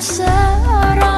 seorang